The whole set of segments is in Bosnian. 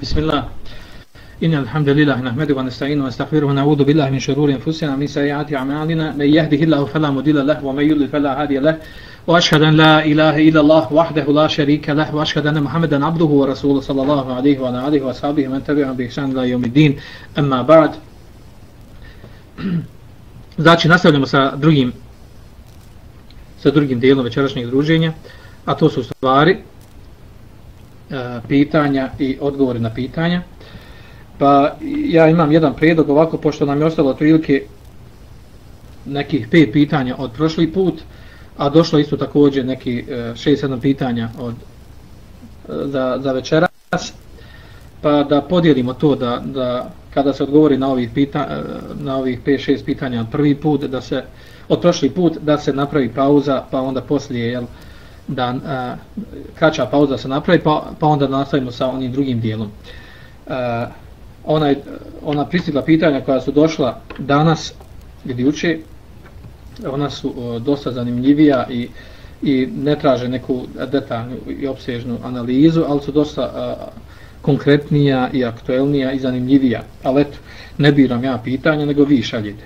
Bismillah. Inna alhamdulillah, nehmadu wa nasta'inu wa astaghfiru wa na'udhu billahi min shururi anfusina min sayyiati a'malina. Man yahdihillahu fala mudilla lahu wa man yudlil fala hadiya lahu. Wa ashhadu an la ilaha illa Allah wahdahu la sharika lahu wa ashhadu anna Muhammadan 'abduhu wa rasuluhu sallallahu alayhi wa alihi wa sahbihi man tabi'ahum bi ihsan ila yawmiddin. Amma ba'd. Znači nastavljamo sa drugim sa drugim dijelom večerašnjeg druženja, a to su stvari pitanja i odgovori na pitanja. Pa ja imam jedan predlog ovako, pošto nam je ostalo otprilike nekih pet pitanja od prošli put, a došlo isto također neki e, šest, sedam pitanja od, e, za, za večeras, pa da podijelimo to da, da kada se odgovori na ovih, pita, e, na ovih pet, šest pitanja od prvi put, da se od prošli put da se napravi pauza, pa onda poslije, jel, da a, kraća pauza se napravi, pa, pa onda nastavimo sa onim drugim dijelom. A, ona, ona pristigla pitanja koja su došla danas ili uče, ona su o, dosta zanimljivija i, i ne traže neku detaljnu i opsežnu analizu, ali su dosta a, konkretnija i aktuelnija i zanimljivija. Ali eto, ne biram ja pitanja, nego vi šaljete.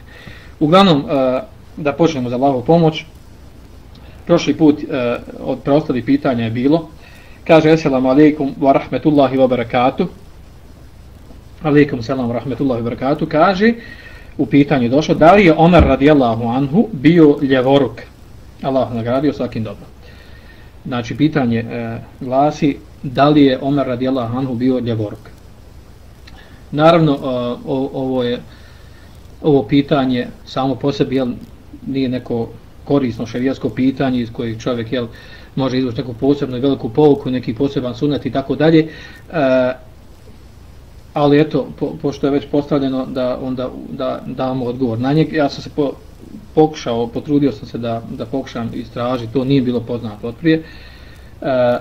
Uglavnom, a, da počnemo za lavu pomoć, prošli put e, od preostalih pitanja je bilo. Kaže assalamu alejkum wa rahmetullahi wa barakatuh. Alejkum selam wa rahmetullahi wa barakatuh. Kaže u pitanju došlo da li je Omer radijallahu anhu bio ljevoruk? Allah nagradio svakim dobro. Znači pitanje e, glasi da li je Omer radijallahu anhu bio ljevoruk? Naravno e, o, ovo je ovo pitanje samo po sebi jel, nije neko korisno šerijasko pitanje iz kojeg čovjek jel, može izvući neku posebnu i veliku pouku, neki poseban sunat i tako dalje. E, ali eto, po, pošto je već postavljeno da onda da damo odgovor na njeg, ja sam se po, pokušao, potrudio sam se da, da pokušam istražiti, to nije bilo poznato od prije. E,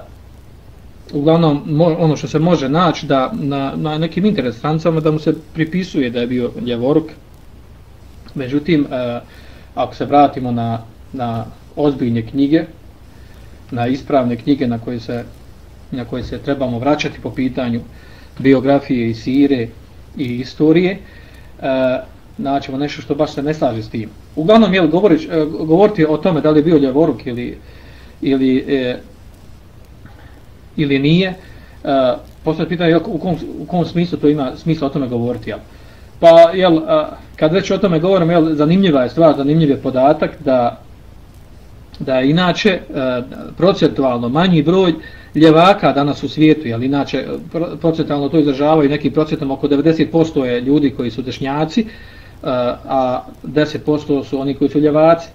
uglavnom, mo, ono što se može naći da na, na nekim internet strancama da mu se pripisuje da je bio ljevoruk, međutim, e, ako se vratimo na, na ozbiljne knjige, na ispravne knjige na koje se na koje se trebamo vraćati po pitanju biografije i sire i istorije, e, naćemo nešto što baš se ne slaže s tim. Uglavnom, jel, govorić, e, govoriti o tome da li je bio ljevoruk ili, ili, e, ili nije, e, postoje pitanje jel, u, kom, u kom smislu to ima smisla o tome govoriti. Jel? Pa, jel, a, kad već o tome govorim, jel, zanimljiva je stvar, zanimljiv je podatak da da je inače e, procentualno manji broj ljevaka danas u svijetu, jel, inače e, procentualno to izražavaju nekim procentom oko 90% je ljudi koji su dešnjaci, e, a 10% su oni koji su ljevaci,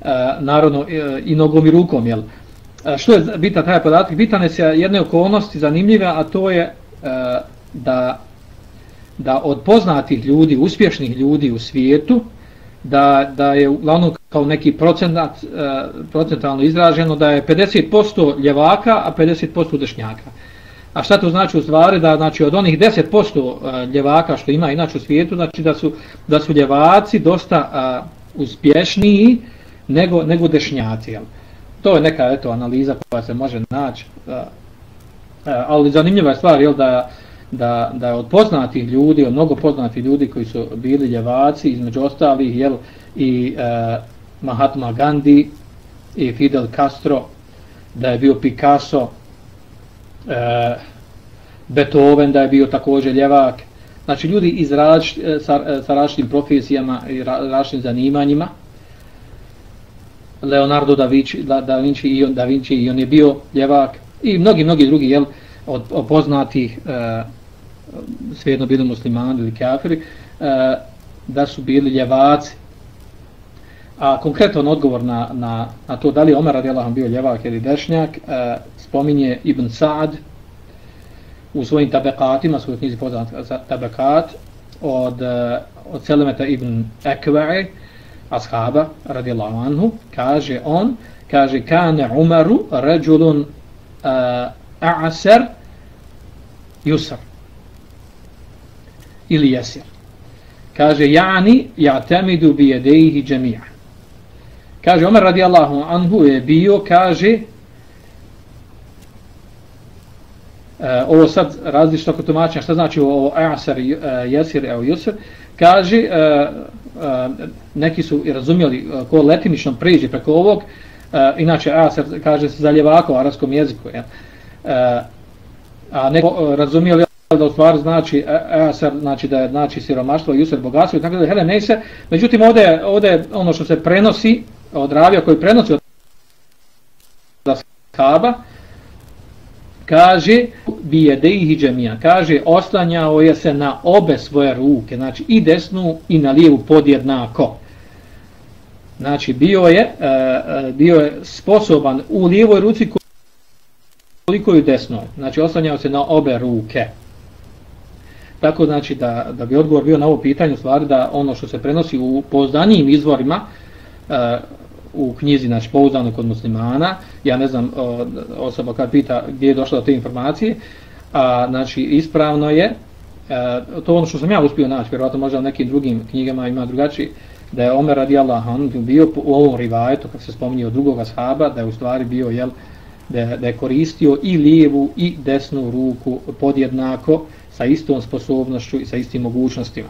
e, narodno i nogom i rukom, jel. Što je bitan taj podatak? Bitan je se jedne okolnosti zanimljive, a to je da da od poznatih ljudi, uspješnih ljudi u svijetu, da, da je uglavnom kao neki procentat, eh, procentalno izraženo da je 50% ljevaka, a 50% dešnjaka. A šta to znači u stvari? Da znači od onih 10% eh, ljevaka što ima inače u svijetu, znači da su, da su ljevaci dosta a, uspješniji nego, nego dešnjaci. Jel? To je neka eto, analiza koja se može naći. A, a, ali zanimljiva je stvar jel, da da, da od poznatih ljudi, od mnogo poznatih ljudi koji su bili ljevaci, između ostalih, jel, i e, Mahatma Gandhi i Fidel Castro, da je bio Picasso, e, Beethoven da je bio također ljevak, znači ljudi iz različ, e, sa, e, sa različitim profesijama i različitim zanimanjima, Leonardo da Vinci, da, da Vinci i on, da Vinci i on je bio ljevak. I mnogi mnogi drugi jel od, od poznatih e, svejedno bili muslimani ili kafiri, e, da su bili ljevaci. A konkretan odgovor na, na, na to da li Omer radijalahom bio ljevak ili dešnjak, e, spominje Ibn Sa'ad u svojim tabekatima, svojoj knjizi poznat za tabekat, od, e, od Selemeta Ibn Ekva'i, ashaba, radijallahu anhu, kaže on, kaže, kane Umaru ređulun uh, a'asar yusar ili jesir. Kaže, jani ja'temidu bi jedeihi džemija. Kaže, Omer radijallahu anhu je bio, kaže, e, ovo sad različito kod tumačenja, šta znači ovo Asar, uh, Jesir, evo jesir, kaže, uh, uh, neki su i razumjeli uh, ko letimično priđe preko ovog, uh, inače Asar kaže se za ljevako u arabskom jeziku, ja. Uh, a neko uh, da u stvari znači e, e, Asar, znači da je znači siromaštvo, Jusir bogatstvo i tako da hele ne međutim ovdje, ovdje ono što se prenosi od ravija koji prenosi od Kaba, kaže bi je džemija, kaže oslanjao je se na obe svoje ruke, znači i desnu i na lijevu podjednako. Znači bio je, e, bio je sposoban u lijevoj ruci koliko i desnoj, znači oslanjao se na obe ruke. Tako znači da, da bi odgovor bio na ovo pitanje, stvari da ono što se prenosi u pozdanijim izvorima, e, u knjizi, znači pouzdano kod muslimana, ja ne znam osoba kad pita gdje je došla do te informacije, a znači ispravno je, e, to ono što sam ja uspio naći, vjerovatno možda u nekim drugim knjigama ima drugačiji, da je Omer radi Allah, on bio u ovom rivajetu, kad se spominje od drugog ashaba, da je u stvari bio, jel, da, da je koristio i lijevu i desnu ruku podjednako, sa istom sposobnošću i sa istim mogućnostima.